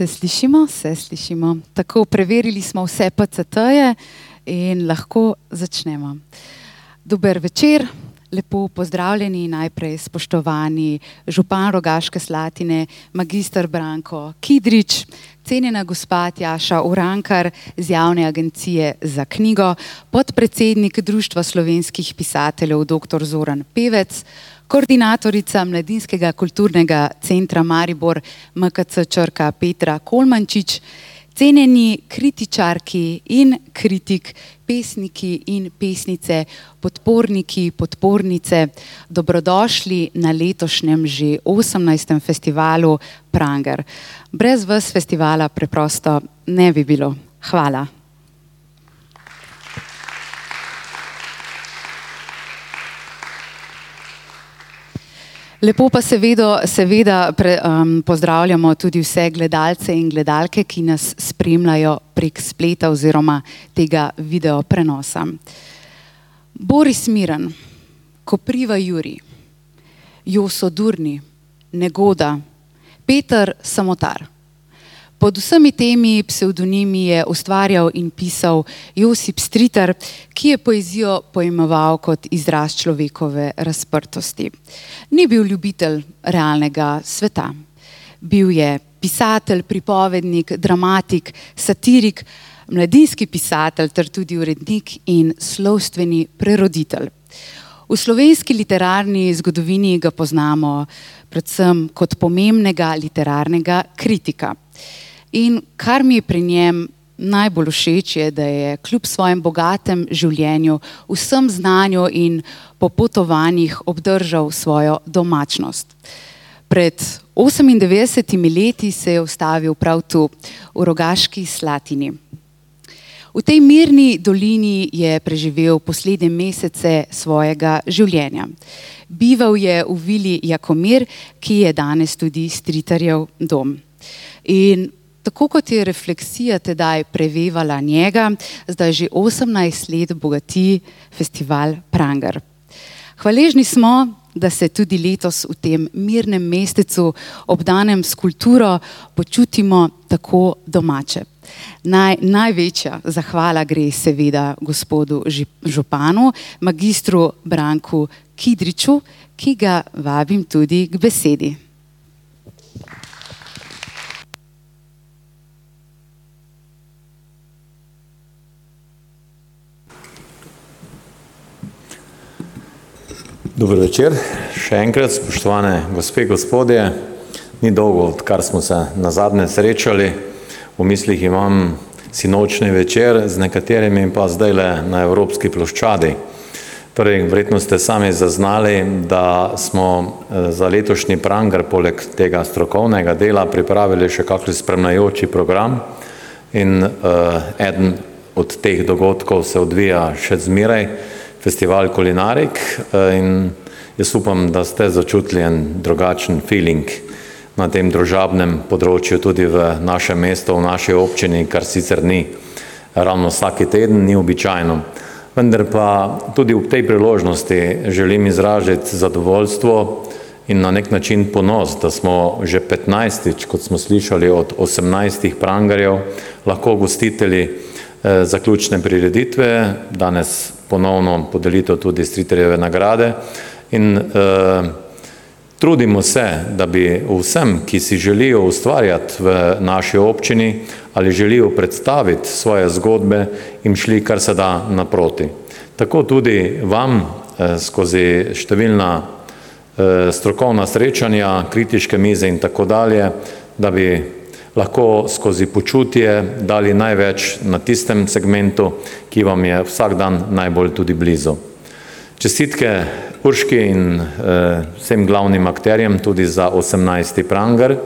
Se slišimo, se slišimo. Tako, preverili smo vse PCT-je in lahko začnemo. Dober večer, lepo pozdravljeni, najprej spoštovani župan Rogaške Slatine, magistr Branko Kidrič, cenjena gospa Tjaša Urankar z javne agencije za knjigo, podpredsednik Društva slovenskih pisateljev dr. Zoran Pevec, koordinatorica Mladinskega kulturnega centra Maribor MKC Črka Petra Kolmančič, cenjeni kritičarki in kritik, pesniki in pesnice, podporniki, podpornice, dobrodošli na letošnjem že 18. festivalu Pranger. Brez vas festivala preprosto ne bi bilo. Hvala. Lepo pa seveda, seveda pre, um, pozdravljamo tudi vse gledalce in gledalke, ki nas spremljajo prek spleta oziroma tega video prenosa. Boris Miran, Kopriva Juri, Joso Durni, Negoda, Peter Samotar. Pod vsemi temi psevdonimi je ustvarjal in pisal Josip Stritar, ki je poezijo pojmoval kot izraz človekove razprtosti. Ni bil ljubitelj realnega sveta. Bil je pisatelj, pripovednik, dramatik, satirik, mladinski pisatelj ter tudi urednik in slovstveni preroditelj. V slovenski literarni zgodovini ga poznamo predvsem kot pomembnega literarnega kritika. In kar mi je pri njem najbolj všeč, je, da je kljub svojem bogatem življenju, vsem znanju in popotovanjih obdržal svojo domačnost. Pred 98 leti se je ustavil prav tu, v Rogaški Slatini. V tej mirni dolini je preživel poslednje mesece svojega življenja. Bival je v vili Jakomir, ki je danes tudi Stritarjev dom. In Tako kot je refleksija tedaj prevevala njega, zdaj že 18 let bogati festival Pranger. Hvaležni smo, da se tudi letos v tem mirnem mestecu, obdanem s kulturo, počutimo tako domače. Naj, največja zahvala gre seveda gospodu županu, magistru Branku Kidriču, ki ga vabim tudi k besedi. Dobro večer, še enkrat, spoštovane gospe, gospodje. Ni dolgo, odkar smo se na zadnje srečali. V mislih imam sinočni večer, z nekaterimi pa zdaj le na Evropski ploščadi. Torej, verjetno ste sami zaznali, da smo eh, za letošnji pranger poleg tega strokovnega dela pripravili še kakšen spremljajoči program in uh, eden od teh dogodkov se odvija še zmeraj festival Kulinarik eh, in jaz upam, da ste začutili en drugačen feeling na tem družabnem področju tudi v našem mestu, v naši občini, kar sicer ni ravno vsaki teden, ni običajno. Vendar pa tudi v tej priložnosti želim izražiti zadovoljstvo in na nek način ponos, da smo že 15. kot smo slišali od 18 prangarjev, lahko gostitelji zaključne prireditve, danes ponovno podelitev tudi Striterjeve nagrade in uh, trudimo se, da bi vsem, ki si želijo ustvarjati v naši občini ali želijo predstaviti svoje zgodbe, jim šli kar se da naproti. Tako tudi vam uh, skozi številna uh, strokovna srečanja, kritiške mize in tako dalje, da bi lahko skozi počutje dali največ na tistem segmentu, ki vam je vsak dan najbolj tudi blizu. Čestitke Urški in eh, vsem glavnim akterjem tudi za 18. pranger.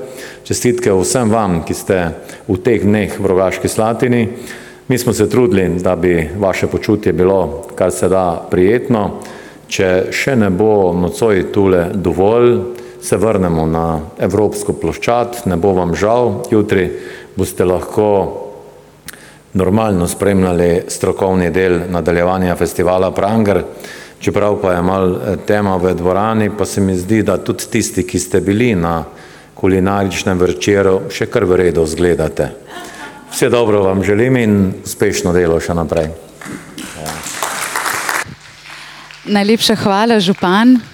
Čestitke vsem vam, ki ste v teh dneh v Rogaški Slatini. Mi smo se trudili, da bi vaše počutje bilo kar se da prijetno. Če še ne bo nocoj tule dovolj, se vrnemo na evropsko ploščad, ne bo vam žal, jutri boste lahko normalno spremljali strokovni del nadaljevanja festivala Pranger, čeprav pa je mal eh, tema v dvorani, pa se mi zdi, da tudi tisti, ki ste bili na kulinaričnem večeru še kar v redu zgledate. Vse dobro vam želim in uspešno delo še naprej. Najlepša hvala, župan.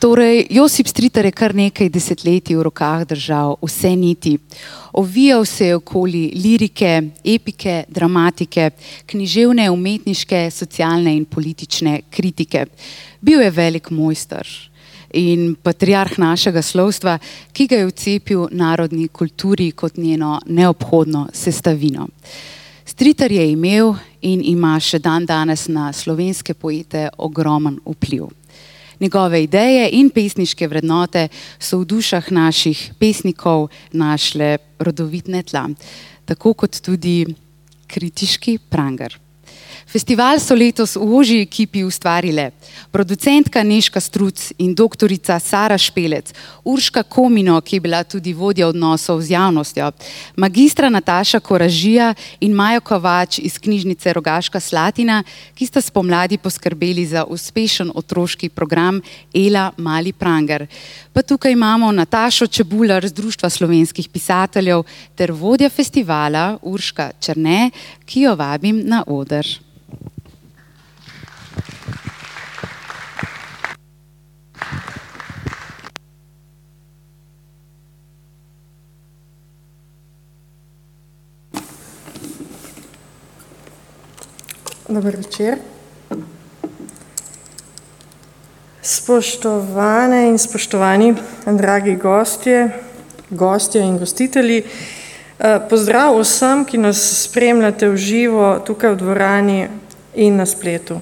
Torej, Josip Stritar je kar nekaj desetletij v rokah držal vse niti. Ovijal se je okoli lirike, epike, dramatike, književne, umetniške, socialne in politične kritike. Bil je velik mojster in patriarh našega slovstva, ki ga je vcepil narodni kulturi kot njeno neobhodno sestavino. Stritar je imel in ima še dan danes na slovenske poete ogromen vpliv. Njegove ideje in pesniške vrednote so v dušah naših pesnikov našle rodovitne tla, tako kot tudi kritiški pranger. Festival so letos v ožji ekipi ustvarile producentka Neška Struc in doktorica Sara Špelec, Urška Komino, ki je bila tudi vodja odnosov z javnostjo, magistra Nataša Koražija in Majo Kovač iz knjižnice Rogaška Slatina, ki sta spomladi poskrbeli za uspešen otroški program Ela Mali Pranger. Pa tukaj imamo Natašo Čebular z Društva slovenskih pisateljev ter vodja festivala Urška Črne, ki jo vabim na oder. Dober večer. Spoštovane in spoštovani, dragi gostje, gostje in gostitelji, pozdrav vsem, ki nas spremljate v živo tukaj v dvorani in na spletu.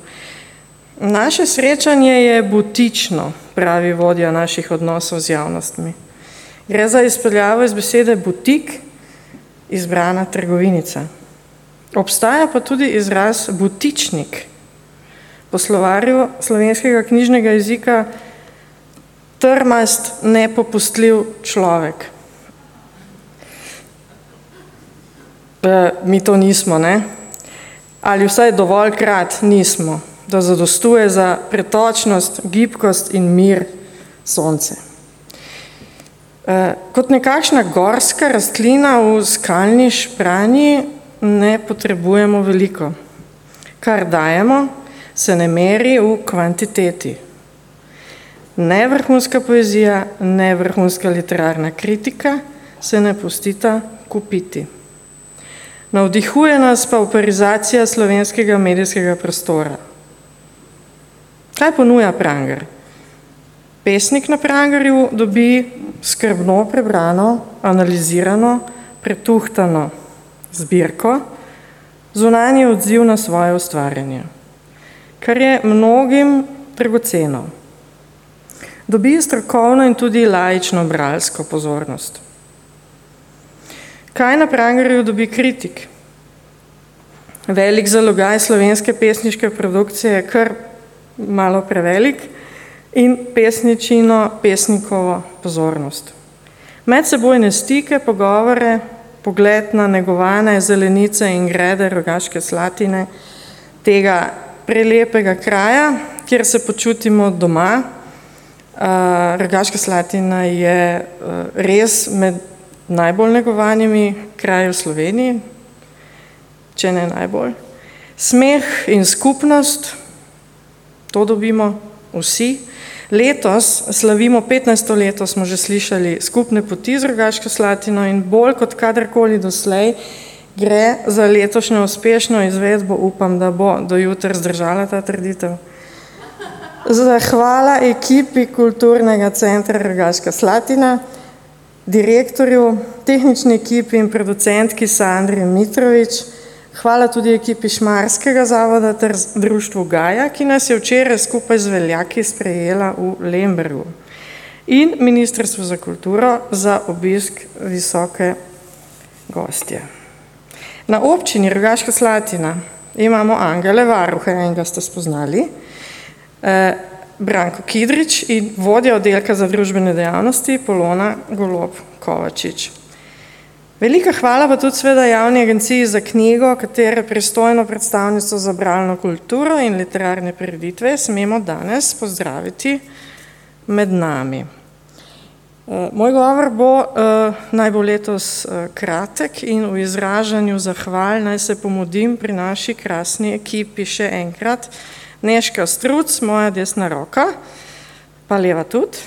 Naše srečanje je butično, pravi vodja naših odnosov z javnostmi. Gre za izpeljavo iz besede butik, izbrana trgovinica. Obstaja pa tudi izraz butičnik. Po slovarju slovenskega knjižnega jezika trmast, nepopustljiv človek. E, mi to nismo, ne? Ali vsaj dovolj krat nismo, da zadostuje za pretočnost, gibkost in mir sonce. E, kot nekakšna gorska rastlina v skalni špranji ne potrebujemo veliko. Kar dajemo, se ne meri v kvantiteti. Ne vrhunska poezija, ne vrhunska literarna kritika se ne pustita kupiti. Navdihuje nas pa operizacija slovenskega medijskega prostora. Kaj ponuja Pranger? Pesnik na Prangerju dobi skrbno prebrano, analizirano, pretuhtano zbirko, zunanji odziv na svoje ustvarjanje, kar je mnogim dragoceno. Dobi strokovno in tudi laično bralsko pozornost. Kaj na Prangerju dobi kritik? Velik zalogaj slovenske pesniške produkcije je kar malo prevelik in pesničino, pesnikovo pozornost. Medsebojne stike, pogovore, pogled na negovane zelenice in grede rogaške slatine, tega prelepega kraja, kjer se počutimo doma. Rogaška slatina je res med najbolj negovanimi kraji v Sloveniji, če ne najbolj. Smeh in skupnost, to dobimo vsi. Letos slavimo 15. leto, smo že slišali, skupne poti z Rogaško Slatino in bolj kot kadarkoli doslej gre za letošnjo uspešno izvedbo, upam, da bo do jutra zdržala ta trditev. Zahvala ekipi Kulturnega centra Rogaška Slatina, direktorju, tehnični ekipi in producentki Sandri Mitrovič, Hvala tudi ekipi Šmarskega zavoda ter društvu Gaja, ki nas je včeraj skupaj z veljaki sprejela v Lembergu in Ministrstvo za kulturo za obisk visoke gostje. Na občini Rogaška Slatina imamo Angele Varuhe, enega ste spoznali, eh, Branko Kidrič in vodja oddelka za družbene dejavnosti Polona Golob Kovačič. Velika hvala pa tudi sveda javni agenciji za knjigo, katere pristojno predstavnico za bralno kulturo in literarne prireditve smemo danes pozdraviti med nami. Uh, moj govor bo uh, naj bo letos uh, kratek in v izražanju zahval naj se pomodim pri naši krasni ekipi še enkrat. Neška Struc, moja desna roka, pa leva tudi.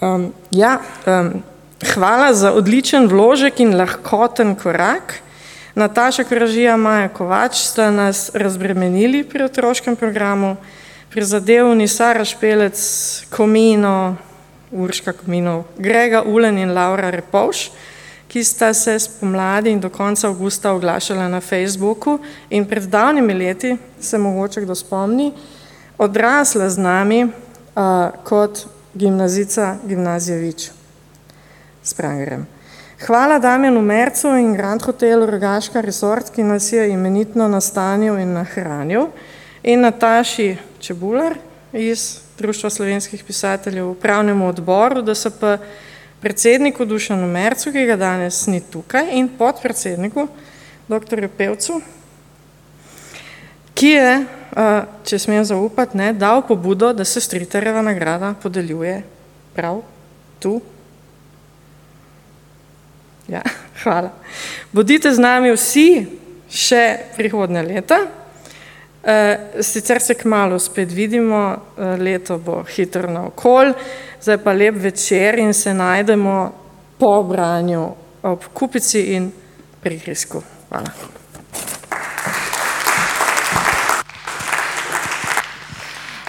Um, ja, um, hvala za odličen vložek in lahkoten korak. Nataša Kražija, Maja Kovač sta nas razbremenili pri otroškem programu prizadevni Sara Špelec, Komino, Urška Komino, Grega Ulen in Laura Repovš, ki sta se spomladi in do konca avgusta oglašala na Facebooku in pred davnimi leti, se mogoče kdo spomni, odrasla z nami uh, kot gimnazica Gimnazijevič s Prangerem. Hvala Damjanu Mercu in Grand Hotelu Rogaška Resort, ki nas je imenitno nastanil in nahranil in Nataši Čebular iz Društva slovenskih pisateljev v upravnem odboru, da se pa predsedniku Dušanu Mercu, ki ga danes ni tukaj, in podpredsedniku dr. Pevcu, ki je, če smem zaupati, ne, dal pobudo, da se Striterjeva nagrada podeljuje prav tu. Ja, hvala. Bodite z nami vsi še prihodne leta. Eh, sicer se kmalo spet vidimo, eh, leto bo hitro na okol, zdaj pa lep večer in se najdemo po branju ob kupici in prihrisku. Hvala.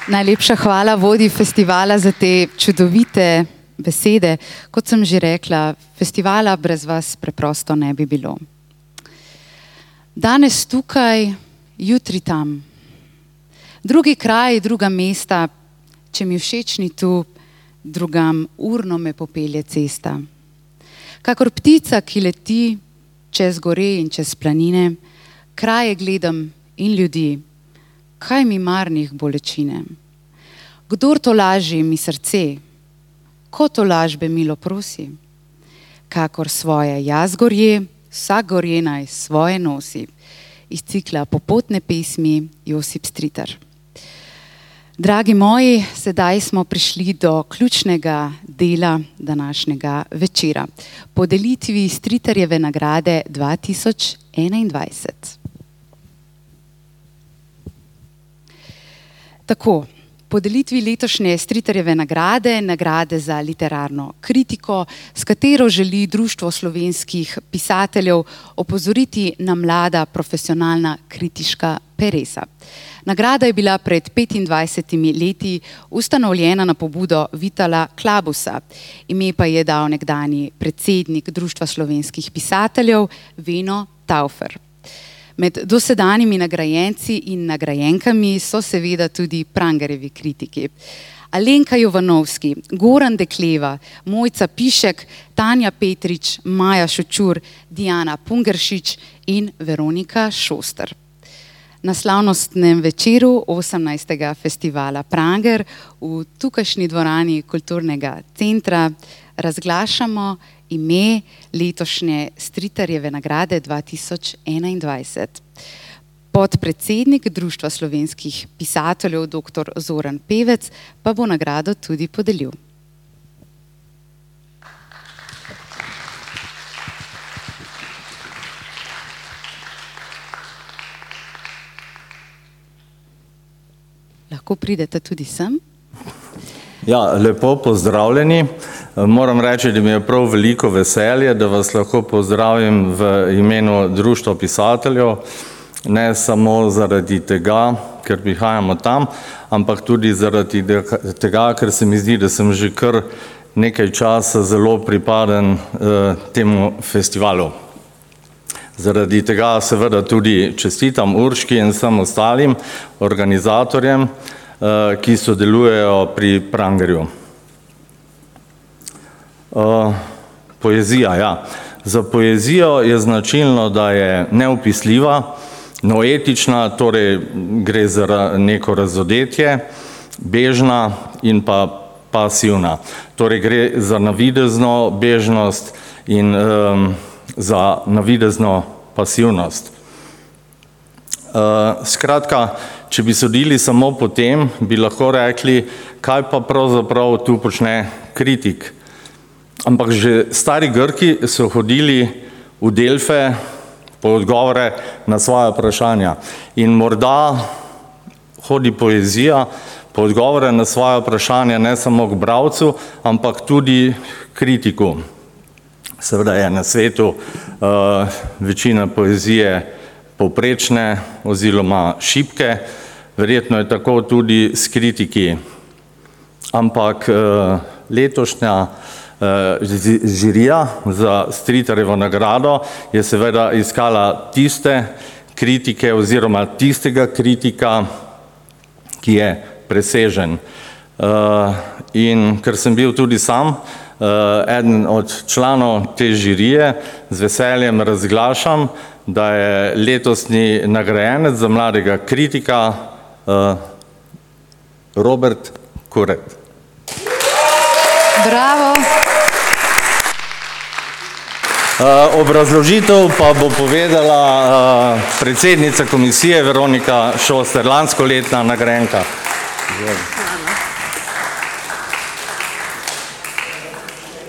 Najlepša hvala vodi festivala za te čudovite besede. Kot sem že rekla, festivala brez vas preprosto ne bi bilo. Danes tukaj jutri tam. Drugi kraj, druga mesta, če mi všeč ni tu, drugam urno me popelje cesta. Kakor ptica, ki leti čez gore in čez planine, kraje gledam in ljudi, kaj mi marnih bolečine. Kdor to laži mi srce, ko to lažbe milo prosi, kakor svoje jaz gorje, vsak gorje naj svoje nosi iz cikla Popotne pesmi Josip Stritar. Dragi moji, sedaj smo prišli do ključnega dela današnjega večera, podelitvi Stritarjeve nagrade 2021. Tako, podelitvi letošnje Stritarjeve nagrade, nagrade za literarno kritiko, s katero želi Društvo slovenskih pisateljev opozoriti na mlada profesionalna kritiška peresa. Nagrada je bila pred 25 leti ustanovljena na pobudo Vitala Klabusa, ime pa je dal nekdani predsednik Društva slovenskih pisateljev Veno Taufer. Med dosedanjimi nagrajenci in nagrajenkami so seveda tudi prangarevi kritiki. Alenka Jovanovski, Goran Dekleva, Mojca Pišek, Tanja Petrič, Maja Šučur, Diana Pungeršič in Veronika Šoster. Na slavnostnem večeru 18. festivala Pranger v tukajšnji dvorani kulturnega centra razglašamo ime letošnje Stritarjeve nagrade 2021. Podpredsednik Društva slovenskih pisateljev, dr. Zoran Pevec, pa bo nagrado tudi podelil. Lahko pridete tudi sem. Ja, lepo pozdravljeni. Moram reči, da mi je prav veliko veselje, da vas lahko pozdravim v imenu Društva pisateljev, ne samo zaradi tega, ker prihajamo tam, ampak tudi zaradi tega, ker se mi zdi, da sem že kar nekaj časa zelo pripaden eh, temu festivalu. Zaradi tega seveda tudi čestitam Urški in vsem ostalim organizatorjem, Eh, ki sodelujejo pri Prangerju. Eh, poezija, ja. Za poezijo je značilno, da je neupisljiva, noetična, torej gre za neko razodetje, bežna in pa pasivna. Torej gre za navidezno bežnost in um, za navidezno pasivnost. Uh, skratka, če bi sodili samo po tem, bi lahko rekli, kaj pa pravzaprav tu počne kritik. Ampak že stari Grki so hodili v Delfe po odgovore na svoje vprašanja. In morda hodi poezija po odgovore na svoje vprašanja ne samo k bravcu, ampak tudi kritiku. Seveda je na svetu uh, večina poezije povprečne oziroma šipke, verjetno je tako tudi s kritiki. Ampak uh, letošnja uh, žirija za Stritarevo nagrado je seveda iskala tiste kritike oziroma tistega kritika, ki je presežen. Uh, in ker sem bil tudi sam, Eh, eden od članov te žirije, z veseljem razglašam, da je letosni nagrajenec za mladega kritika uh, Robert Kuret. Bravo. Uh, obrazložitev pa bo povedala uh, predsednica komisije Veronika Šoster, lansko letna nagrajenka.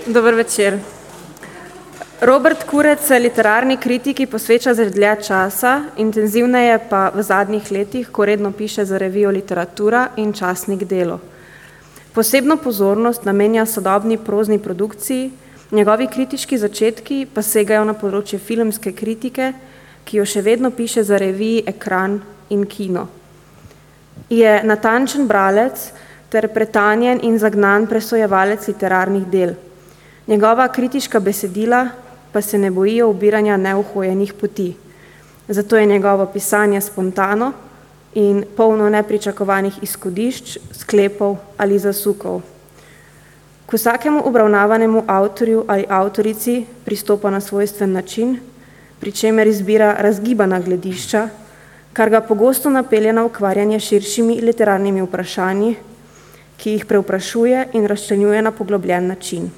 Dober večer. Robert Kurec se literarni kritiki posveča za dlje časa, intenzivneje pa v zadnjih letih, ko redno piše za revijo Literatura in časnik Delo. Posebno pozornost namenja sodobni prozni produkciji, njegovi kritiški začetki pa segajo na področje filmske kritike, ki jo še vedno piše za reviji Ekran in Kino. Je natančen bralec ter pretanjen in zagnan presojevalec literarnih del – Njegova kritiška besedila pa se ne bojijo ubiranja neuhojenih poti. Zato je njegovo pisanje spontano in polno nepričakovanih izhodišč, sklepov ali zasukov. K vsakemu obravnavanemu avtorju ali avtorici pristopa na svojstven način, pri čemer izbira razgibana gledišča, kar ga pogosto napelje na ukvarjanje širšimi literarnimi vprašanji, ki jih preuprašuje in razčlenjuje na poglobljen način.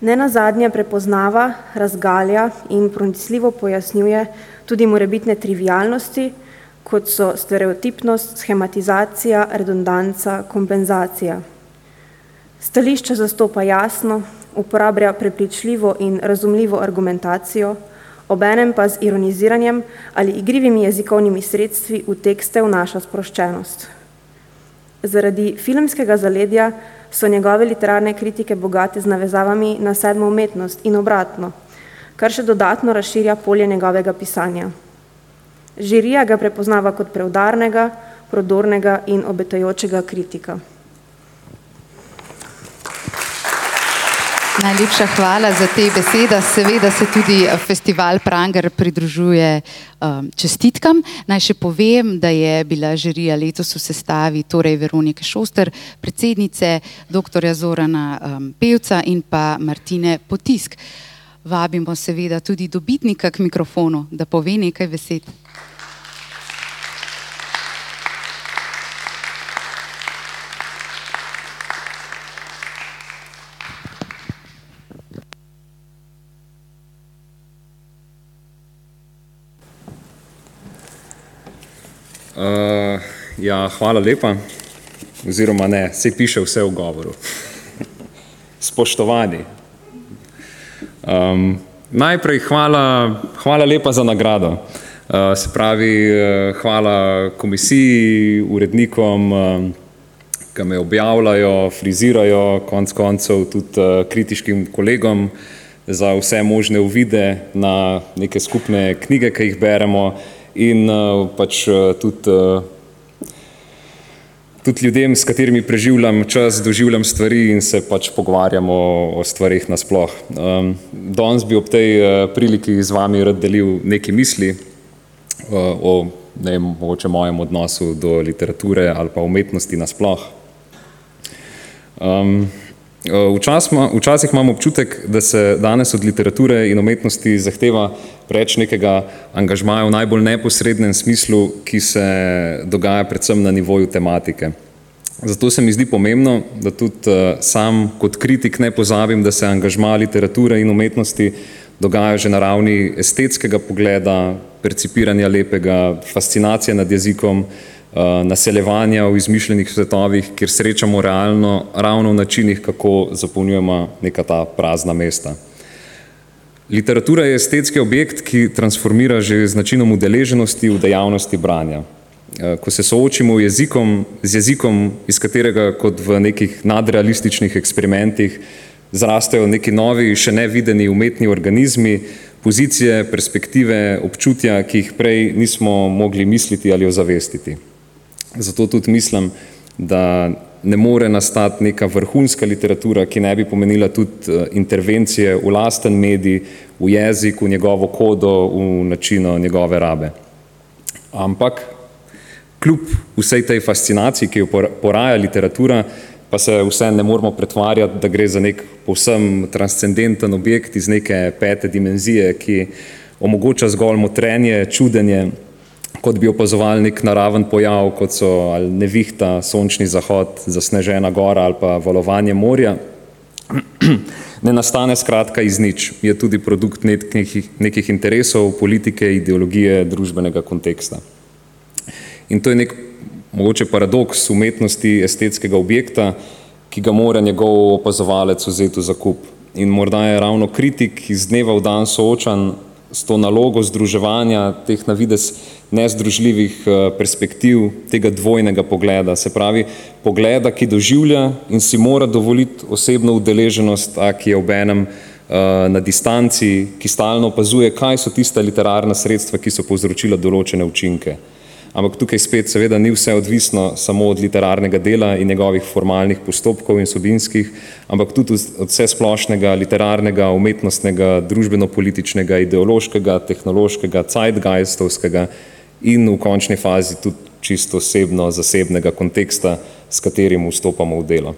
Ne na zadnje prepoznava, razgalja in pronicljivo pojasnjuje tudi morebitne trivialnosti, kot so stereotipnost, schematizacija, redundanca, kompenzacija. Stališče zastopa jasno, uporablja prepričljivo in razumljivo argumentacijo, obenem pa z ironiziranjem ali igrivimi jezikovnimi sredstvi v tekste vnaša sproščenost. Zaradi filmskega zaledja so njegove literarne kritike bogate z navezavami na sedmo umetnost in obratno, kar še dodatno razširja polje njegovega pisanja. Žirija ga prepoznava kot preudarnega, prodornega in obetajočega kritika. Najlepša hvala za te besede. Seveda se tudi eh, festival Pranger pridružuje um, čestitkam. Naj še povem, da je bila žirija letos v sestavi torej Veronike Šoster, predsednice, dr. Zorana um, Pevca in pa Martine Potisk. Vabimo seveda tudi dobitnika k mikrofonu, da pove nekaj besed. Uh, ja, hvala lepa. Oziroma, ne, se piše vse v govoru. Spoštovani. Um, najprej hvala, hvala lepa za nagrado. Uh, se pravi, uh, hvala komisiji, urednikom, uh, ki me objavljajo, frizirajo, konc koncev tudi uh, kritiškim kolegom za vse možne uvide na neke skupne knjige, ki jih beremo in uh, pač uh, tudi, uh, tudi ljudem, s katerimi preživljam čas, doživljam stvari in se pač pogovarjamo o stvarih nasploh. Danes bi ob tej priliki z vami rad delil nekaj misli o ne vem, mogoče mojem odnosu do literature ali pa umetnosti nasploh. Um, Včasih imam občutek, da se danes od literature in umetnosti zahteva preveč nekega angažmaja v najbolj neposrednem smislu, ki se dogaja predvsem na nivoju tematike. Zato se mi zdi pomembno, da tudi sam kot kritik ne pozabim, da se angažma literature in umetnosti dogajajo že na ravni estetskega pogleda, percipiranja lepega, fascinacije nad jezikom, Eh, naseljevanja v izmišljenih svetovih, kjer srečamo realno, ravno v načinih, kako zapolnjujemo neka ta prazna mesta. Literatura je estetski objekt, ki transformira že z načinom udeleženosti v dejavnosti branja. Eh, ko se soočimo jezikom, z jezikom, iz katerega kot v nekih nadrealističnih eksperimentih zrastejo neki novi, še nevideni umetni organizmi, pozicije, perspektive, občutja, ki jih prej nismo mogli misliti ali ozavestiti. Zato tudi mislim, da ne more nastati neka vrhunska literatura, ki ne bi pomenila tudi eh, intervencije v lasten medij, v jezik, v njegovo kodo, v načino njegove rabe. Ampak kljub vsej tej fascinaciji, ki jo poraja literatura, pa se vse ne moramo pretvarjati, da gre za nek povsem transcendenten objekt iz neke pete dimenzije, ki omogoča zgolj motrenje, čudenje, kot bi opazovali nek naraven pojav, kot so ali nevihta, sončni zahod, zasnežena gora ali pa valovanje morja, ne nastane skratka iz nič, je tudi produkt nekih, nekih interesov, politike, ideologije, družbenega konteksta. In to je nek mogoče paradoks umetnosti estetskega objekta, ki ga mora njegov opazovalec vzeti v zakup. In morda je ravno kritik iz dneva v dan soočan s to nalogo združevanja teh navides nezdružljivih eh, perspektiv, tega dvojnega pogleda, se pravi pogleda, ki doživlja in si mora dovoliti osebno udeleženost, a ki je ob enem eh, na distanci, ki stalno opazuje, kaj so tista literarna sredstva, ki so povzročila določene učinke. Ampak tukaj spet seveda ni vse odvisno samo od literarnega dela in njegovih formalnih postopkov in sobinskih, ampak tudi od vse splošnega literarnega, umetnostnega, družbeno-političnega, ideološkega, tehnološkega, zeitgeistovskega in v končni fazi tudi čisto osebno, zasebnega konteksta, s katerim vstopamo v delo.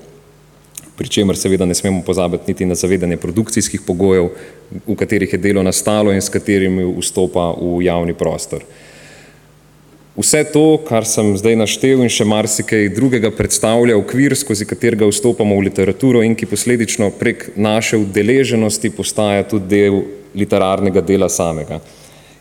Pričemer seveda ne smemo pozabiti niti na zavedanje produkcijskih pogojev, v katerih je delo nastalo in s katerimi vstopa v javni prostor. Vse to, kar sem zdaj naštel in še marsikaj drugega, predstavlja okvir, skozi katerega vstopamo v literaturo in ki posledično prek naše udeleženosti postaja tudi del literarnega dela samega.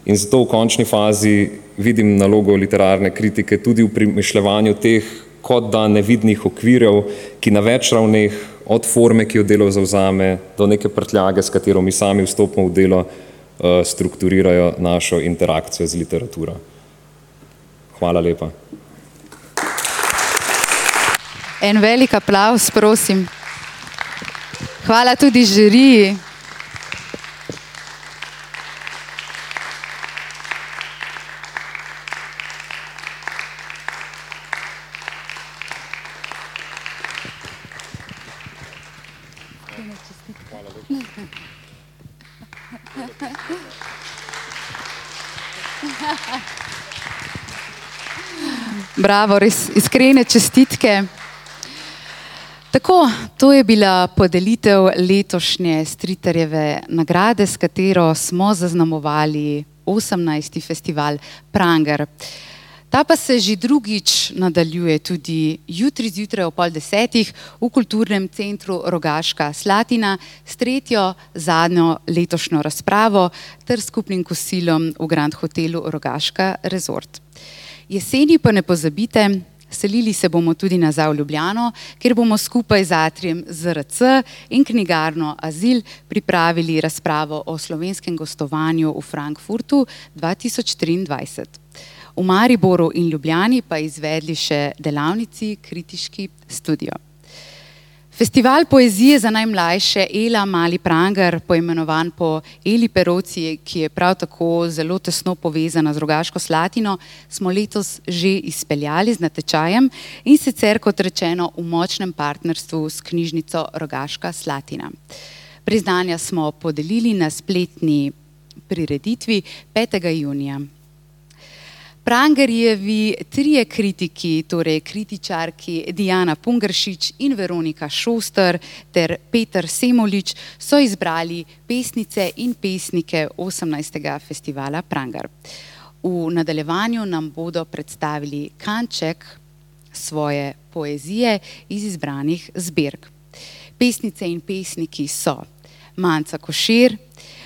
In zato v končni fazi vidim nalogo literarne kritike tudi v premišljevanju teh kot da nevidnih okvirjev, ki na več ravneh, od forme, ki jo delo zauzame, do neke prtljage, s katero mi sami vstopamo v delo, eh, strukturirajo našo interakcijo z literaturo. Hvala lepa. En velik aplaus, prosim. Hvala tudi žiriji. Bravo, res iskrene čestitke. Tako, to je bila podelitev letošnje Striterjeve nagrade, s katero smo zaznamovali 18. festival Pranger. Ta pa se že drugič nadaljuje tudi jutri zjutraj ob pol desetih v kulturnem centru Rogaška Slatina s tretjo zadnjo letošnjo razpravo ter skupnim kosilom v Grand hotelu Rogaška Resort. Jeseni pa ne pozabite, selili se bomo tudi nazaj v Ljubljano, kjer bomo skupaj z Atrijem ZRC in knjigarno Azil pripravili razpravo o slovenskem gostovanju v Frankfurtu 2023. V Mariboru in Ljubljani pa izvedli še delavnici Kritiški studio. Festival poezije za najmlajše Ela Mali Pranger, poimenovan po Eli Peroci, ki je prav tako zelo tesno povezana z Rogaško Slatino, smo letos že izpeljali z natečajem in sicer kot rečeno v močnem partnerstvu s knjižnico Rogaška Slatina. Priznanja smo podelili na spletni prireditvi 5. junija. Prangerjevi trije kritiki, torej kritičarki Diana Pungršič in Veronika Šoster ter Peter Semolič, so izbrali pesnice in pesnike 18. festivala Pranger. V nadaljevanju nam bodo predstavili kanček svoje poezije iz izbranih zbirk. Pesnice in pesniki so Manca Košir,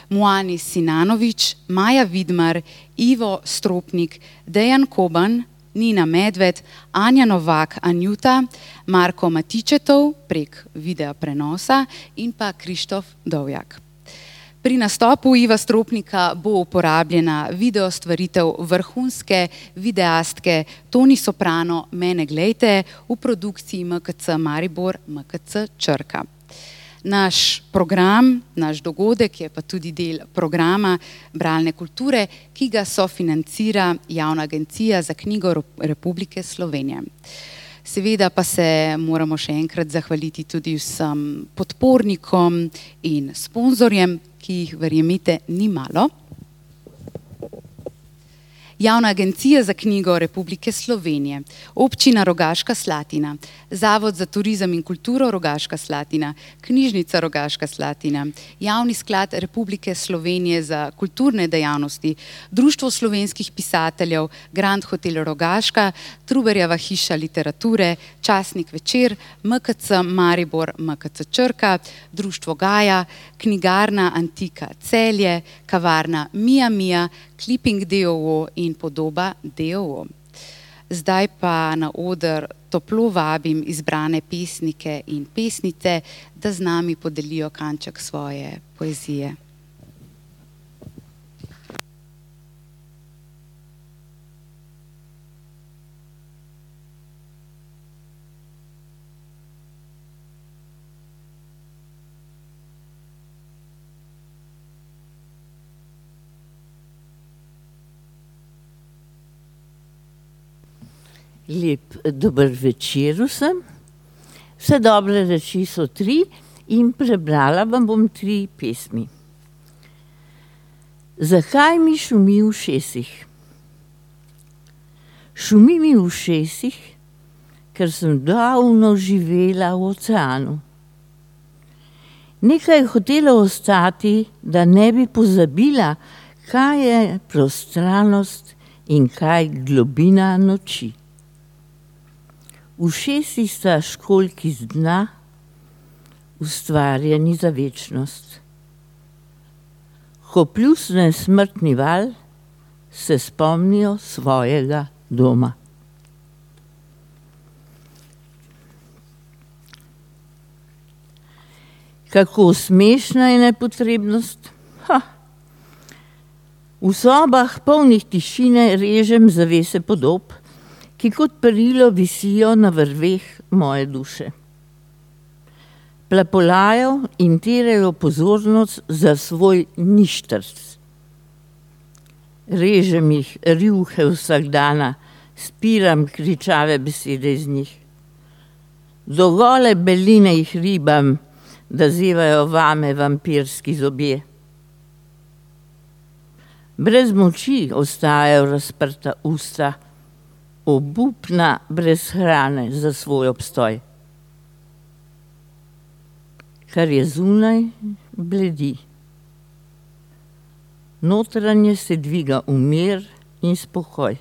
Moani Sinanovič, Maja Vidmar, Ivo Stropnik, Dejan Koban, Nina Medved, Anja Novak, Anjuta, Marko Matičetov prek videa prenosa in pa Krištof Dovjak. Pri nastopu Iva Stropnika bo uporabljena video stvaritev vrhunske videastke Toni Soprano Mene glejte v produkciji MKC Maribor MKC Črka naš program, naš dogodek je pa tudi del programa Bralne kulture, ki ga sofinancira Javna agencija za knjigo Republike Slovenije. Seveda pa se moramo še enkrat zahvaliti tudi vsem podpornikom in sponzorjem, ki jih verjemite ni malo. Javna agencija za knjigo Republike Slovenije, občina Rogaška Slatina, Zavod za turizem in kulturo Rogaška Slatina, Knjižnica Rogaška Slatina, Javni sklad Republike Slovenije za kulturne dejavnosti, Društvo slovenskih pisateljev, Grand Hotel Rogaška, Truberjeva hiša literature, Časnik večer, MKC Maribor, MKC Črka, Društvo Gaja, Knjigarna Antika Celje, Kavarna Mija Mija, Clipping DOO in podoba DOO. Zdaj pa na oder toplo vabim izbrane pesnike in pesnice, da z nami podelijo kanček svoje poezije. Lep dober večer vsem. Vse dobre reči so tri in prebrala vam bom tri pesmi. Zakaj mi šumi v ušesih? Šumi mi v ušesih, ker sem davno živela v oceanu. Nekaj je hotela ostati, da ne bi pozabila, kaj je prostranost in kaj globina noči. Ušesi sta školjki z dna, ustvarjeni za večnost. Ko pljusne smrtni val, se spomnijo svojega doma. Kako smešna je nepotrebnost? Ha. V sobah polnih tišine režem zavese podob, ki kot perilo visijo na vrveh moje duše. Plapolajo in terajo pozornost za svoj ništrc. Režem jih rjuhe vsak dana, spiram kričave besede iz njih. Do gole beline jih ribam, da zevajo vame vampirski zobje. Brez moči ostajajo razprta usta, obupna brez hrane za svoj obstoj. Kar je zunaj, bledi. Notranje se dviga umir in spokoj.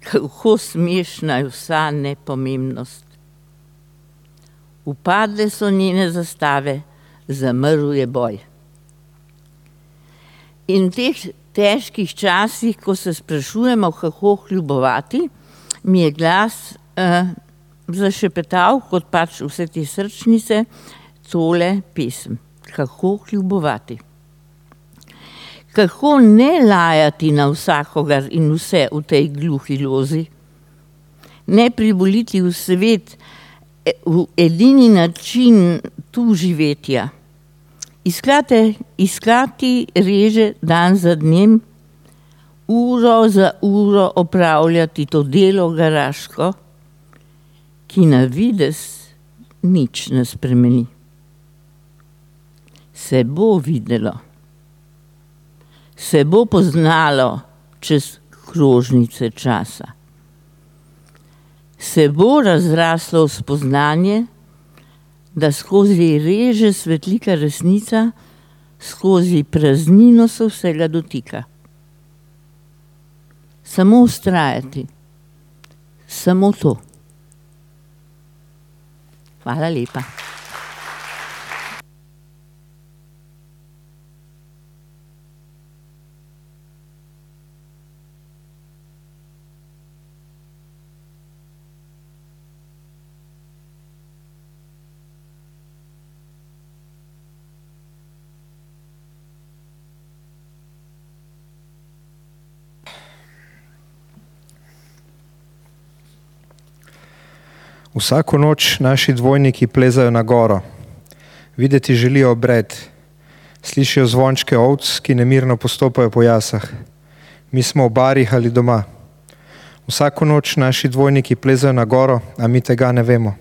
Kako smešna je vsa nepomembnost. Upadle so njene zastave, zamrl je boj. In teh težkih časih, ko se sprašujemo, kako ljubovati, mi je glas uh, zašepetal, kot pač vse te srčnice, tole pesem. Kako ljubovati. Kako ne lajati na vsakogar in vse v tej gluhi lozi. Ne privoliti v svet e, v edini način tu živetja. Iskate, iskati reže dan za dnem, uro za uro opravljati to delo garaško, ki na vides nič ne spremeni. Se bo videlo, se bo poznalo čez krožnice časa. Se bo razraslo v spoznanje, da skozi reže svetlika resnica, skozi praznino se vsega dotika. Samo ustrajati, samo to. Hvala lepa. Vsako noč naši dvojniki plezajo na goro, videti želijo obred, slišijo zvončke ovc, ki nemirno postopajo po jasah. Mi smo v barih ali doma. Vsako noč naši dvojniki plezajo na goro, a mi tega ne vemo.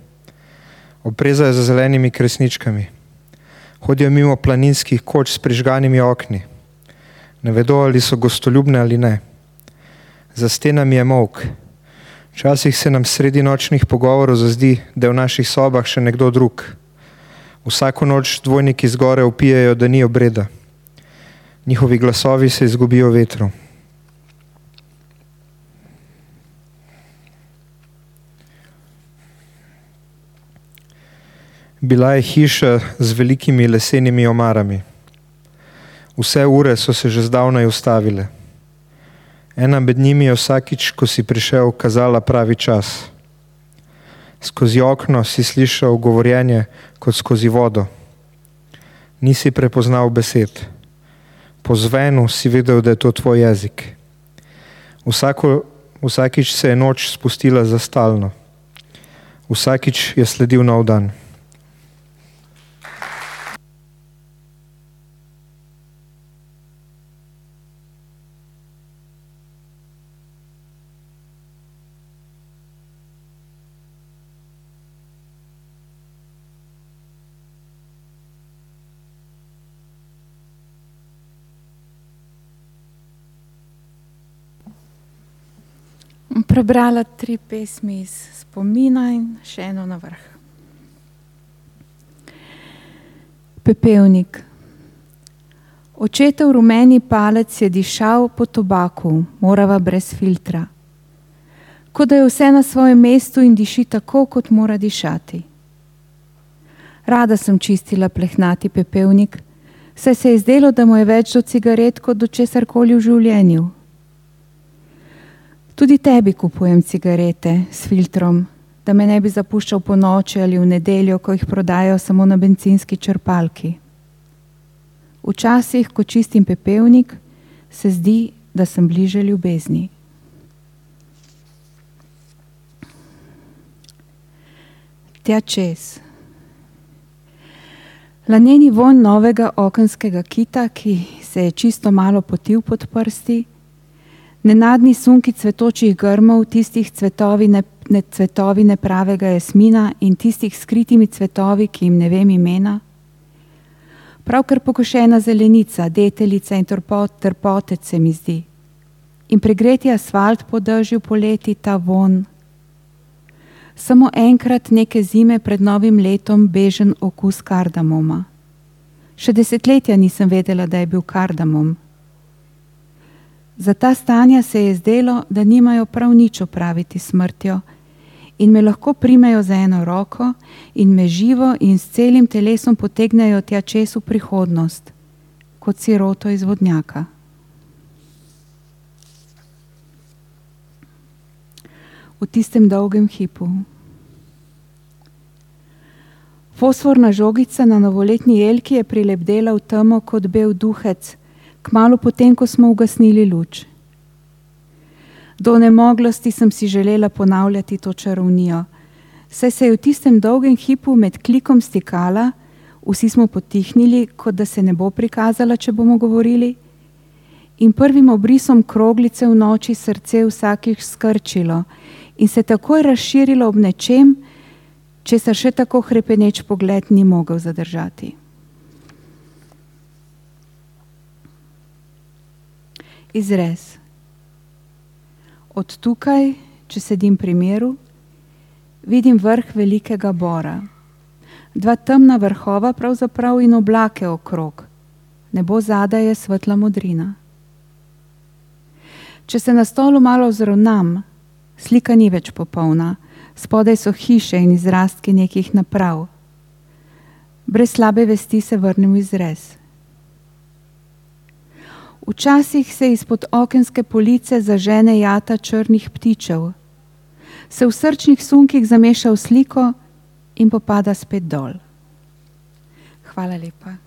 Oprezajo za zelenimi kresničkami. Hodijo mimo planinskih koč s prižganimi okni. Ne vedo, ali so gostoljubne ali ne. Za stenami je mok. Včasih se nam sredi nočnih pogovorov zazdi, da je v naših sobah še nekdo drug. Vsako noč dvojniki zgore upijajo, da ni obreda. Njihovi glasovi se izgubijo vetru. Bila je hiša z velikimi lesenimi omarami. Vse ure so se že zdavnaj ustavile. Ena med njimi je vsakič, ko si prišel, kazala pravi čas. Skozi okno si slišal govorjenje kot skozi vodo. Nisi prepoznal besed. Po zvenu si vedel, da je to tvoj jezik. Vsako, vsakič se je noč spustila za stalno. Vsakič je sledil nov dan. Prebrala tri pesmi iz spomina in še eno na vrh. Pepevnik. Očetov rumeni palec je dišal po tobaku, morava brez filtra. Kot da je vse na svojem mestu in diši tako, kot mora dišati. Rada sem čistila plehnati pepevnik, saj se je zdelo, da mu je več do cigaret kot do česar koli v življenju. Tudi tebi kupujem cigarete s filtrom, da me ne bi zapuščal po noči ali v nedeljo, ko jih prodajo samo na benzinski črpalki. Včasih, ko čistim pepevnik, se zdi, da sem bliže ljubezni. Tja čez. Laneni von novega okenskega kita, ki se je čisto malo potil pod prsti, nenadni sunki cvetočih grmov, tistih cvetovi, ne, ne, cvetovi nepravega jasmina in tistih skritimi cvetovi, ki jim ne vem imena. Pravkar pokošena zelenica, deteljica in trpot, trpotec se mi zdi. In pregreti asfalt po dežju poleti ta von. Samo enkrat neke zime pred novim letom bežen okus kardamoma. Še desetletja nisem vedela, da je bil kardamom. Za ta stanja se je zdelo, da nimajo prav nič opraviti smrtjo in me lahko primejo za eno roko in me živo in s celim telesom potegnejo tja čez v prihodnost, kot siroto iz vodnjaka. V tistem dolgem hipu. Fosforna žogica na novoletni jelki je prilebdela v temo kot bel duhec, kmalo potem, ko smo ugasnili luč. Do nemoglosti sem si želela ponavljati to čarovnijo, saj se je v tistem dolgem hipu med klikom stikala, vsi smo potihnili, kot da se ne bo prikazala, če bomo govorili, in prvim obrisom kroglice v noči srce vsakih skrčilo in se takoj razširilo ob nečem, če se še tako hrepeneč pogled ni mogel zadržati. Izrez. Od tukaj, če sedim pri miru, vidim vrh velikega bora. Dva temna vrhova pravzaprav in oblake okrog, nebo zadaj je svetla modrina. Če se na stolu malo zravnam, slika ni več popolna, spodaj so hiše in izrastki nekih naprav. Brez slabe vesti se vrnem v izrez. Včasih se izpod okenske police zažene jata črnih ptičev, se v srčnih sunkih zameša v sliko in popada spet dol. Hvala lepa.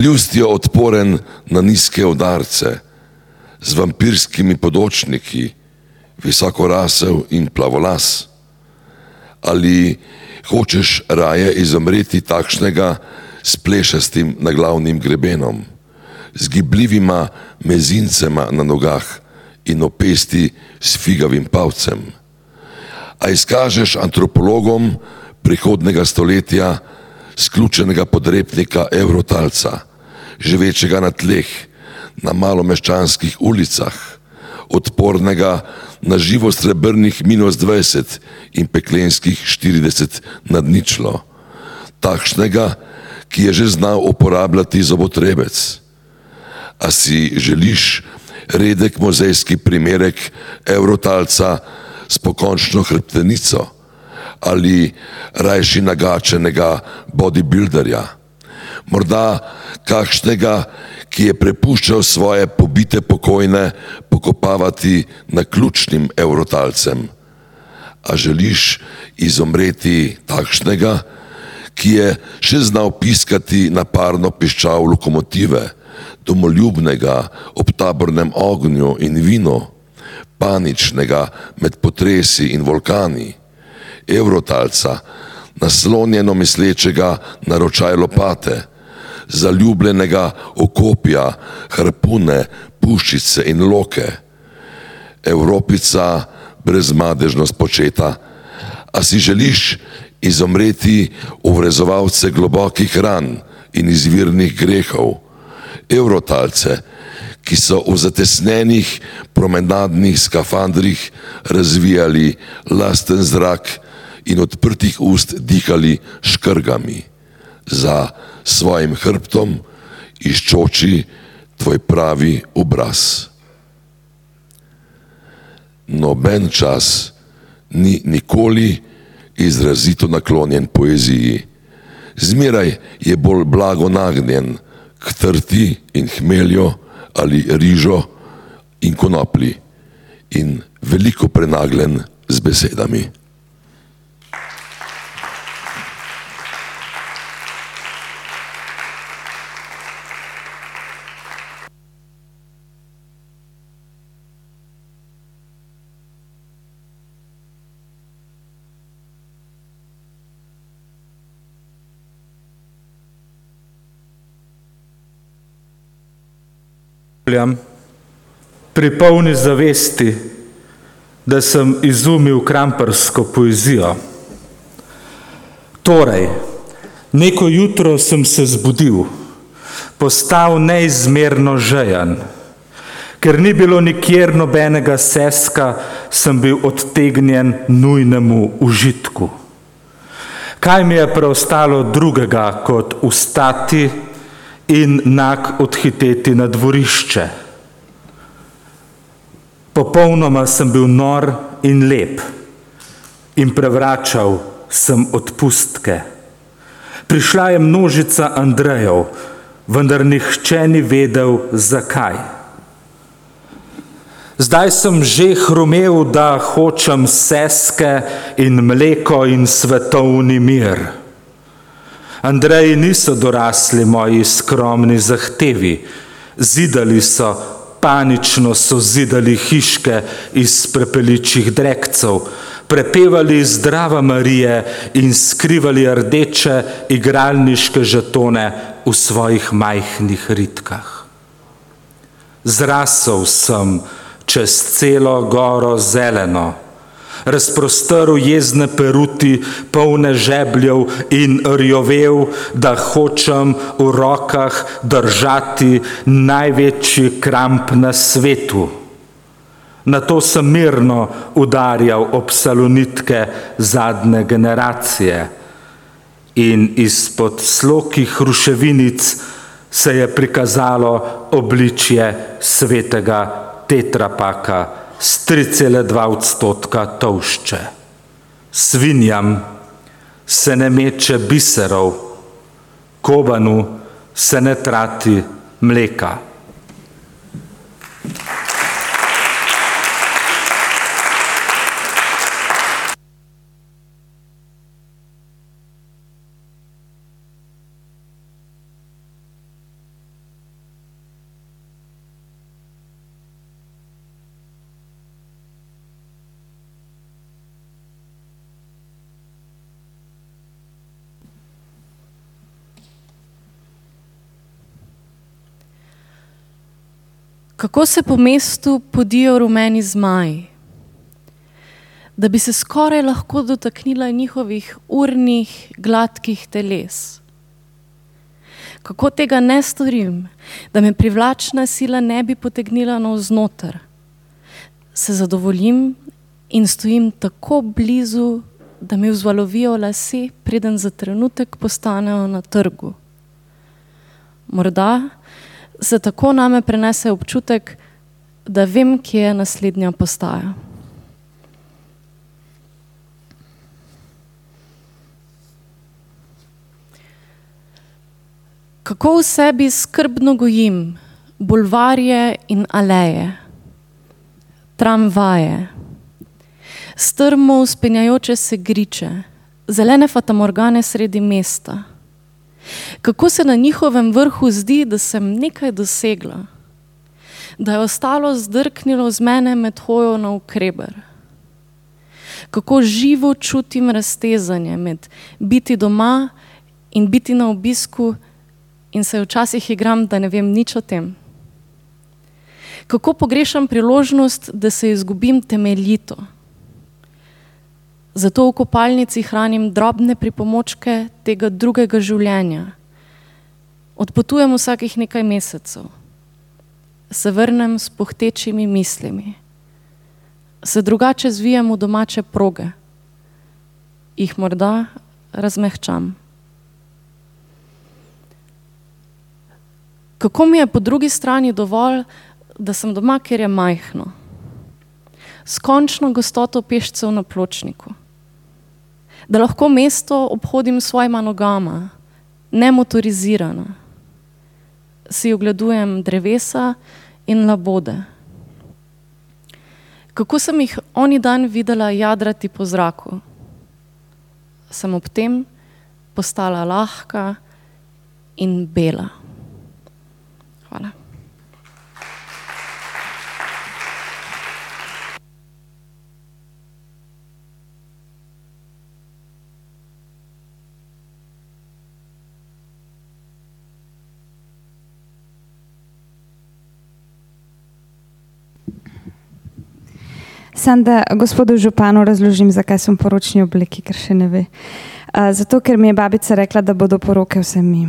Ljust je odporen na nizke udarce, z vampirskimi podočniki, visoko rasel in plavolas. Ali hočeš raje izumreti takšnega s plešastim naglavnim grebenom, z gibljivima mezincema na nogah in opesti s figavim pavcem? A izkažeš antropologom prihodnega stoletja sključenega podrepnika Evrotalca, živečega na tleh, na malomeščanskih ulicah, odpornega na živo srebrnih minus 20 in peklenskih 40 nad ničlo, takšnega, ki je že znal uporabljati zobotrebec. A si želiš redek muzejski primerek Evrotalca s pokončno hrbtenico ali rajši nagačenega bodybuilderja, morda kakšnega, ki je prepuščal svoje pobite pokojne pokopavati na ključnim evrotalcem. A želiš izumreti takšnega, ki je še znal piskati na parno piščal lokomotive, domoljubnega ob tabornem ognju in vinu, paničnega med potresi in vulkani, evrotalca, naslonjeno mislečega na ročaj lopate, zaljubljenega okopja, harpune, puščice in loke. Evropica brezmadežno spočeta, a si želiš izumreti uvrezovalce globokih ran in izvirnih grehov, evrotalce, ki so v zatesnenih promenadnih skafandrih razvijali lasten zrak in odprtih ust dihali škrgami za svojim hrbtom iščoči tvoj pravi obraz. Noben čas ni nikoli izrazito naklonjen poeziji. Zmeraj je bolj blago nagnjen k trti in hmeljo ali rižo in konoplji in veliko prenagljen z besedami. Ljam, pri polni zavesti, da sem izumil kramparsko poezijo. Torej, neko jutro sem se zbudil, postal neizmerno žejan. Ker ni bilo nikjer nobenega seska, sem bil odtegnjen nujnemu užitku. Kaj mi je preostalo drugega, kot ustati in nag odhiteti na dvorišče. Popolnoma sem bil nor in lep in prevračal sem odpustke. Prišla je množica Andrejev, vendar nihče ni vedel, zakaj. Zdaj sem že hrumel, da hočem seske in mleko in svetovni mir. Andreji niso dorasli moji skromni zahtevi, zidali so, panično so zidali hiške iz prepeličih drekcev, prepevali zdrava Marije in skrivali rdeče igralniške žetone v svojih majhnih ritkah. Zrasel sem čez celo goro zeleno, razprostrl jezne peruti, polne žebljev in rjovel, da hočem v rokah držati največji kramp na svetu. Na to sem mirno udarjal ob salonitke zadnje generacije in izpod slokih ruševinic se je prikazalo obličje svetega tetrapaka s 3,2 odstotka tovšče. Svinjam se ne meče biserov, kobanu se ne trati mleka. Kako se po mestu podijo rumeni zmaji, da bi se skoraj lahko dotaknila njihovih urnih, gladkih teles. Kako tega ne storim, da me privlačna sila ne bi potegnila navznoter, se zadovoljim in stojim tako blizu, da mi vzvalovijo lase, preden za trenutek postanejo na trgu. Morda se tako name prenese občutek, da vem, kje je naslednja postaja. Kako v sebi skrbno gojim bulvarje in aleje, tramvaje, strmo uspenjajoče se griče, zelene fatamorgane sredi mesta. Kako se na njihovem vrhu zdi, da sem nekaj dosegla, da je ostalo zdrknilo z mene med hojo na ukreber. Kako živo čutim raztezanje med biti doma in biti na obisku in se včasih igram, da ne vem nič o tem. Kako pogrešam priložnost, da se izgubim temeljito. Zato v kopalnici hranim drobne pripomočke tega drugega življenja. Odpotujem vsakih nekaj mesecev, se vrnem s pohtečimi mislimi, se drugače zvijem v domače proge, jih morda razmehčam. Kako mi je po drugi strani dovolj, da sem doma, ker je majhno, s končno gostoto pešcev na pločniku, da lahko mesto obhodim s svojima nogama, ne motorizirana, si ogledujem drevesa in labode. Kako sem jih oni dan videla jadrati po zraku, sem ob tem postala lahka in bela. Hvala. Sam da gospodu županu razložim, zakaj sem v poročni obleki, ker še ne ve. Zato, ker mi je babica rekla, da bodo poroke vsem mi.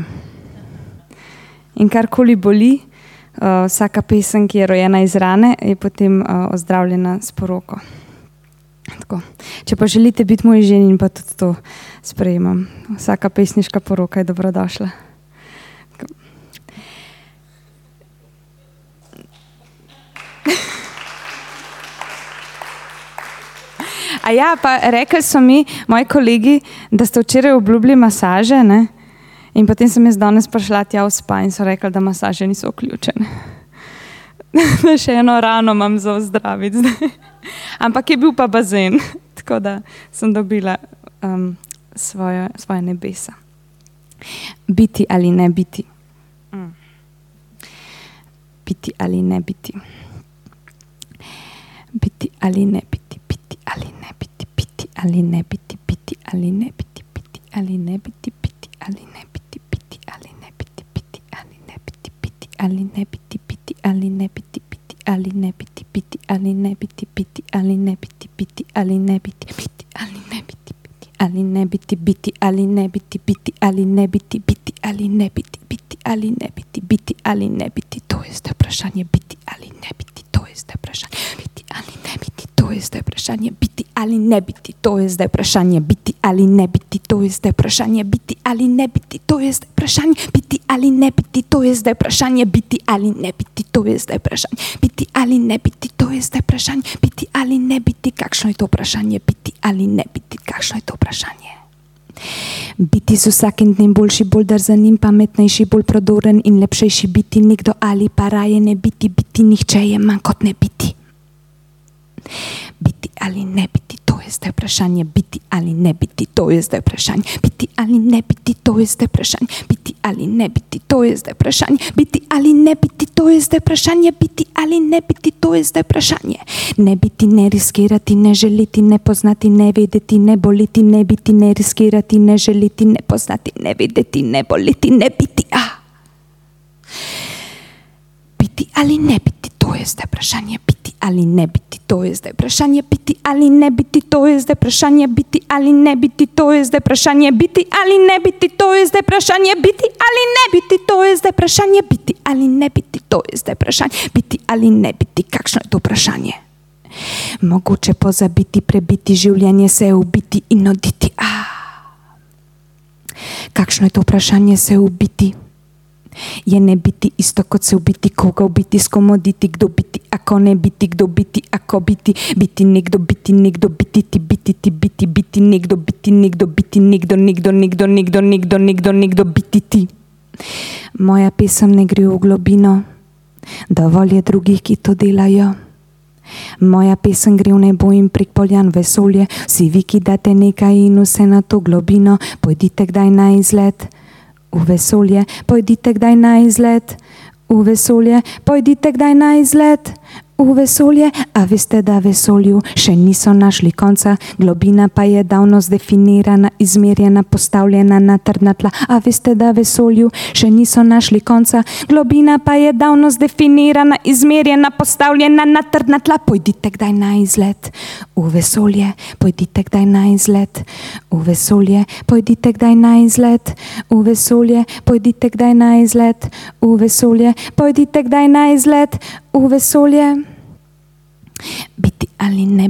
In karkoli boli, uh, vsaka pesem, ki je rojena iz rane, je potem uh, ozdravljena s poroko. Tako. Če pa želite biti moj ženi, pa tudi to sprejemam. Vsaka pesniška poroka je dobrodošla. A ja, pa rekli so mi, moji kolegi, da ste včeraj obljubili masaže. Ne? In potem sem jaz danes prišla tja v spa in so rekli, da masaže niso vključene. da še eno rano imam za ozdraviti. Ampak je bil pa bazen, tako da sem dobila um, svoje, svoje nebesa. Biti ali ne biti. Mm. Biti ali ne biti. Biti ali ne biti, biti ali ne biti, biti ali ne biti, biti ali ne biti, biti ali ne biti, biti ali ne biti ali ne biti biti ali ne biti biti ali ne biti biti ali ne biti biti ali ne biti biti ali ne biti biti ali ne biti biti ali ne biti biti ali ne biti biti ali ne biti biti ali ne biti biti ali ne biti biti ali ne biti to je zdaj vprašanje biti ali ne biti to je zdaj vprašanje biti ali ne biti je zdaj vprašanje biti ali ne biti. To je zdaj vprašanje biti ali ne biti. To je zdaj vprašanje biti ali ne biti. To je zdaj vprašanje biti ali ne biti. To je zdaj vprašanje biti ali ne biti. To je zdaj vprašanje biti ali ne biti. To je zdaj vprašanje biti ali ne biti. Kakšno je to vprašanje biti ali ne biti? Kakšno je to vprašanje? Biti z vsakim dnem boljši, bolj drzanim, pametnejši, bolj prodoren in lepšejši biti nekdo ali pa raje ne biti, biti nihče je manj kot ne biti. Biti ali ne biti, to je zdaj vprašanje. Biti ali ne biti, to je zdaj vprašanje. Biti ali ne biti, to je zdaj vprašanje. Biti ali ne biti, to je zdaj vprašanje. Biti ali ne biti, to je zdaj vprašanje. Biti ali ne biti, to je zdaj vprašanje. Ne biti, ne riskirati, ne želiti, ne poznati, ne vedeti, ne boliti, ne biti, ne riskirati, ne želiti, ne poznati, ne vedeti, ne boliti, ne biti. Ah. Biti ali ne biti, to je zdaj vprašanje biti ali ne biti, to je zdaj vprašanje biti ali ne biti, to je zdaj vprašanje biti ali ne biti, to je zdaj vprašanje biti ali ne biti, to je zdaj vprašanje biti ali ne biti, to je zdaj vprašanje biti ali ne biti, to je zdaj vprašanje biti ali ne biti, kakšno je to vprašanje? Mogoče pozabiti, prebiti življenje, se ubiti in oditi. Ah. Kakšno je to vprašanje se ubiti? Je ne biti isto kot se ubiti, koga ubiti, s kom oditi, kdo biti, ako ne biti, kdo biti, ako biti, biti nekdo, biti nekdo, biti ti, biti ti, biti, biti nekdo, biti nekdo, biti nekdo, nekdo, nekdo, nekdo, nekdo, nekdo, nekdo, biti ti. Moja pesem ne gre v globino, dovolj je drugih, ki to delajo. Moja pesem gre v nebo in prek poljan vesolje, vsi vi, ki date nekaj in vse na to globino, pojdite kdaj na izlet v vesolje, pojdite kdaj na izlet. V vesolje, pojdite kdaj na izlet v vesolje, a veste, da vesolju še niso našli konca, globina pa je davno zdefinirana, izmerjena, postavljena na trdna tla, a veste, da vesolju še niso našli konca, globina pa je davno zdefinirana, izmerjena, postavljena na trdna tla, pojdite kdaj na izlet v vesolje, pojdite kdaj na izlet v vesolje, pojdite kdaj na izlet v vesolje, pojdite kdaj na izlet v vesolje, pojdite kdaj na izlet v vesolje. על ענייני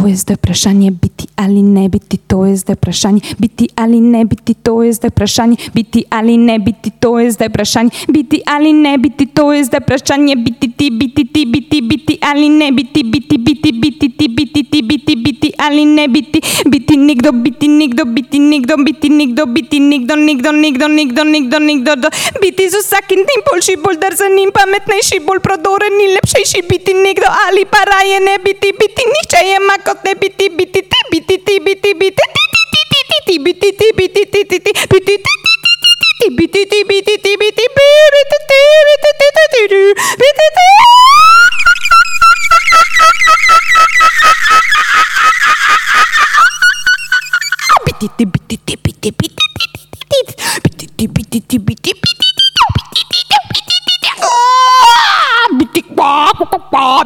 to je zdaj vprašanje. Biti ali ne biti, to je zdaj vprašanje. Biti ali ne biti, to je zdaj vprašanje. Biti ali ne biti, to je zdaj vprašanje. Biti ali ne biti, to je zdaj vprašanje. Biti ti, biti ti, biti, biti ali ne biti, biti, biti, biti ti, biti ti, biti, biti ali ne biti. Biti nekdo, biti nekdo, biti nekdo, biti nekdo, biti nekdo, nekdo, nekdo, nekdo, nekdo, nekdo, do. Biti z vsakim dnem boljši, bolj drzen in pametnejši, bolj prodoren in lepšejši. Biti nekdo ali pa raje ne biti, biti nihče je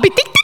bitik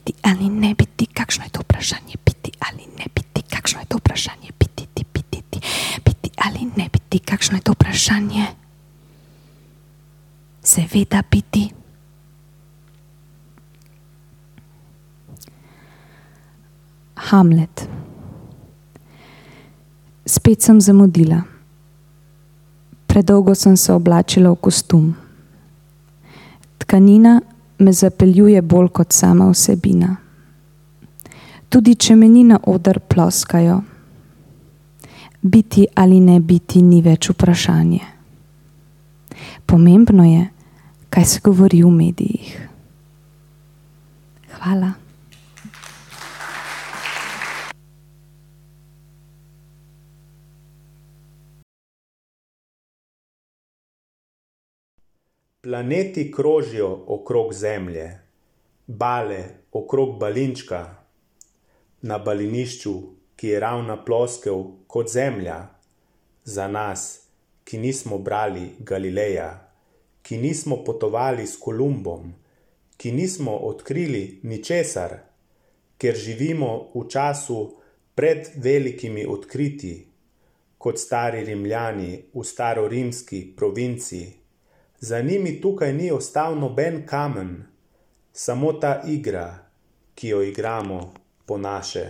Seveda biti. Hamlet. Spet sem zamudila. Predolgo sem se oblačila v kostum. Tkanina me zapeljuje bolj kot sama vsebina. Tudi če me ni na oder ploskajo, biti ali ne biti ni več vprašanje. Pomembno je, kaj se govori v medijih. Hvala. Planeti krožijo okrog Zemlje, bale okrog balinčka, na balinišču, ki je ravna ploskev kot Zemlja, za nas, ki nismo brali Galileja, ki nismo potovali s Kolumbom, ki nismo odkrili ničesar, ker živimo v času pred velikimi odkritji, kot stari Rimljani v starorimski provinci. Za njimi tukaj ni ostal noben kamen, samo ta igra, ki jo igramo po naše.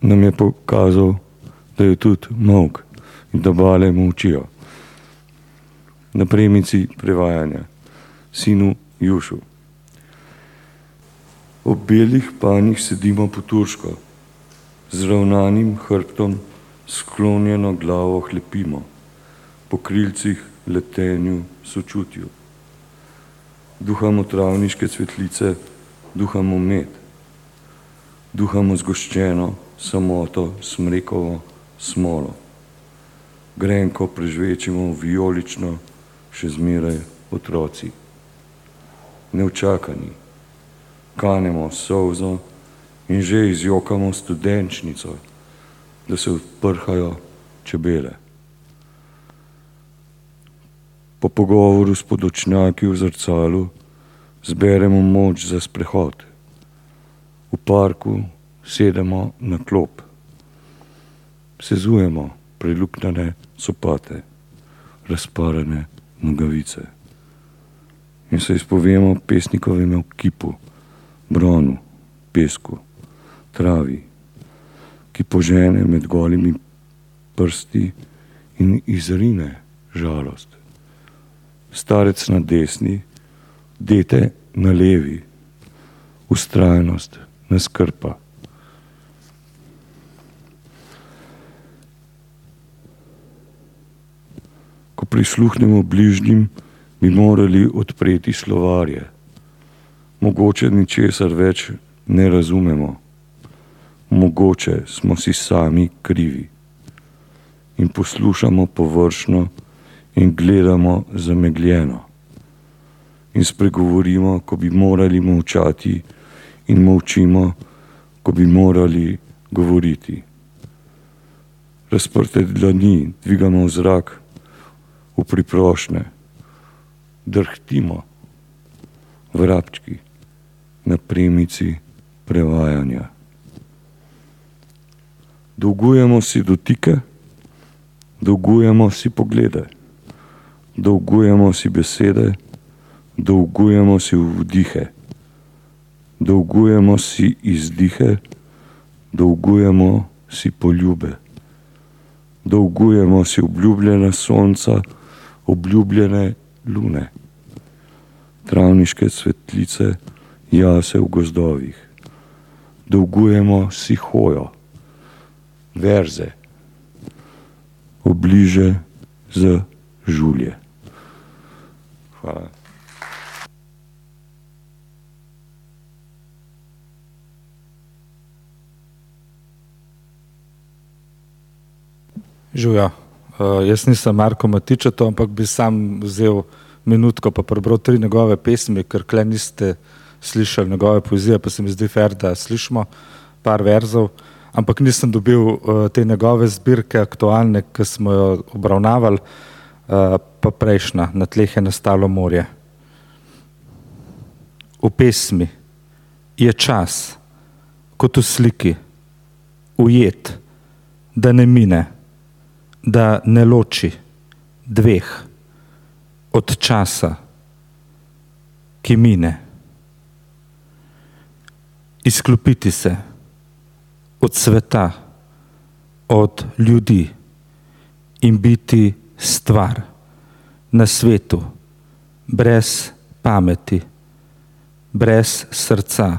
Nam je pokazal, da je tudi mok in da bale molčijo. Na premici prevajanja, sinu Jušu. Ob belih panjih sedimo po turško, z ravnanim hrbtom sklonjeno glavo hlepimo, po krilcih letenju sočutju. duhamo travniške cvetlice, duhamo med, duhamo zgoščeno samoto, smrekovo smolo. Grenko prežvečimo vijolično, še zmeraj otroci. Neučakani, kanemo solzo in že izjokamo studenčnico, da se odprhajo čebele. Po pogovoru s podočnjaki v zrcalu zberemo moč za sprehod. V parku sedemo na klop, sezujemo preluknjene sopate, razparene nogavice in se izpovemo pesnikovemu kipu, bronu, pesku, travi, ki požene med golimi prsti in izrine žalost. Starec na desni, dete na levi, ustrajnost nas krpa. Ko prisluhnemo bližnjim, bi morali odpreti slovarje. Mogoče ničesar več ne razumemo, mogoče smo si sami krivi in poslušamo površno in gledamo zamegljeno in spregovorimo, ko bi morali molčati in molčimo, ko bi morali govoriti. Razprte dlani dvigamo v zrak, v priprošnje, drhtimo, vrabčki na premici prevajanja. Dolgujemo si dotike, dolgujemo si poglede, dolgujemo si besede, dolgujemo si vdihe, dolgujemo si izdihe, dolgujemo si poljube, dolgujemo si obljubljena sonca, obljubljene lune, travniške cvetlice, jase v gozdovih. Dolgujemo si hojo, verze, obliže z žulje. Hvala. Žuja, uh, jaz nisem Marko Matičeto, ampak bi sam vzel minutko pa prebral tri njegove pesmi, ker kle niste slišali njegove poezije, pa se mi zdi fer, da slišimo par verzov, ampak nisem dobil uh, te njegove zbirke aktualne, ki smo jo obravnavali, uh, pa prejšnja, na tleh je nastalo morje. V pesmi je čas, kot v sliki, ujet, da ne mine da ne loči dveh od časa, ki mine. Izklopiti se od sveta, od ljudi in biti stvar na svetu, brez pameti, brez srca,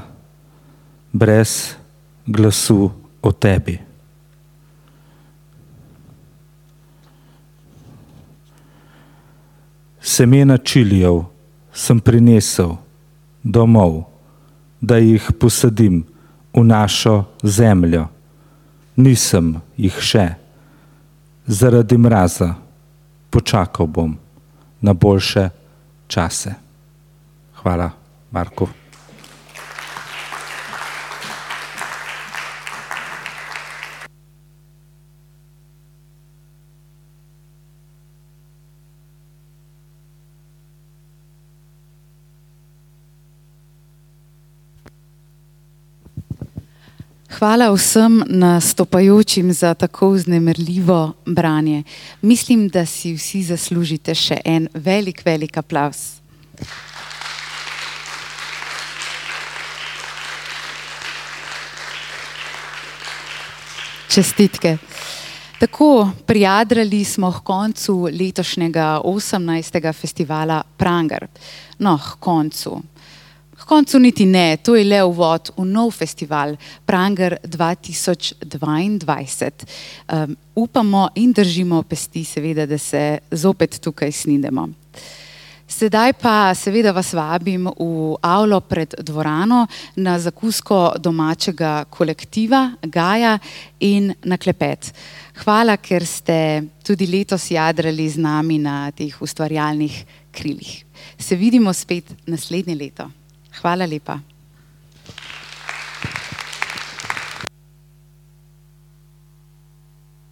brez glasu o tebi. Semena čilijev sem prinesel domov, da jih posadim v našo zemljo. Nisem jih še, zaradi mraza, počakal bom na boljše čase. Hvala, Marko. Hvala vsem nastopajočim za tako vznemirljivo branje. Mislim, da si vsi zaslužite še en velik, velik aplaus. Čestitke. Tako, prijadrali smo k koncu letošnjega 18. festivala Pranger. No, k koncu. K koncu niti ne, to je le uvod v nov festival Pranger 2022. Um, upamo in držimo pesti, seveda, da se zopet tukaj snidemo. Sedaj pa seveda vas vabim v avlo pred dvorano na zakusko domačega kolektiva Gaja in na klepet. Hvala, ker ste tudi letos jadrali z nami na teh ustvarjalnih krilih. Se vidimo spet naslednje leto. Hvala lepa.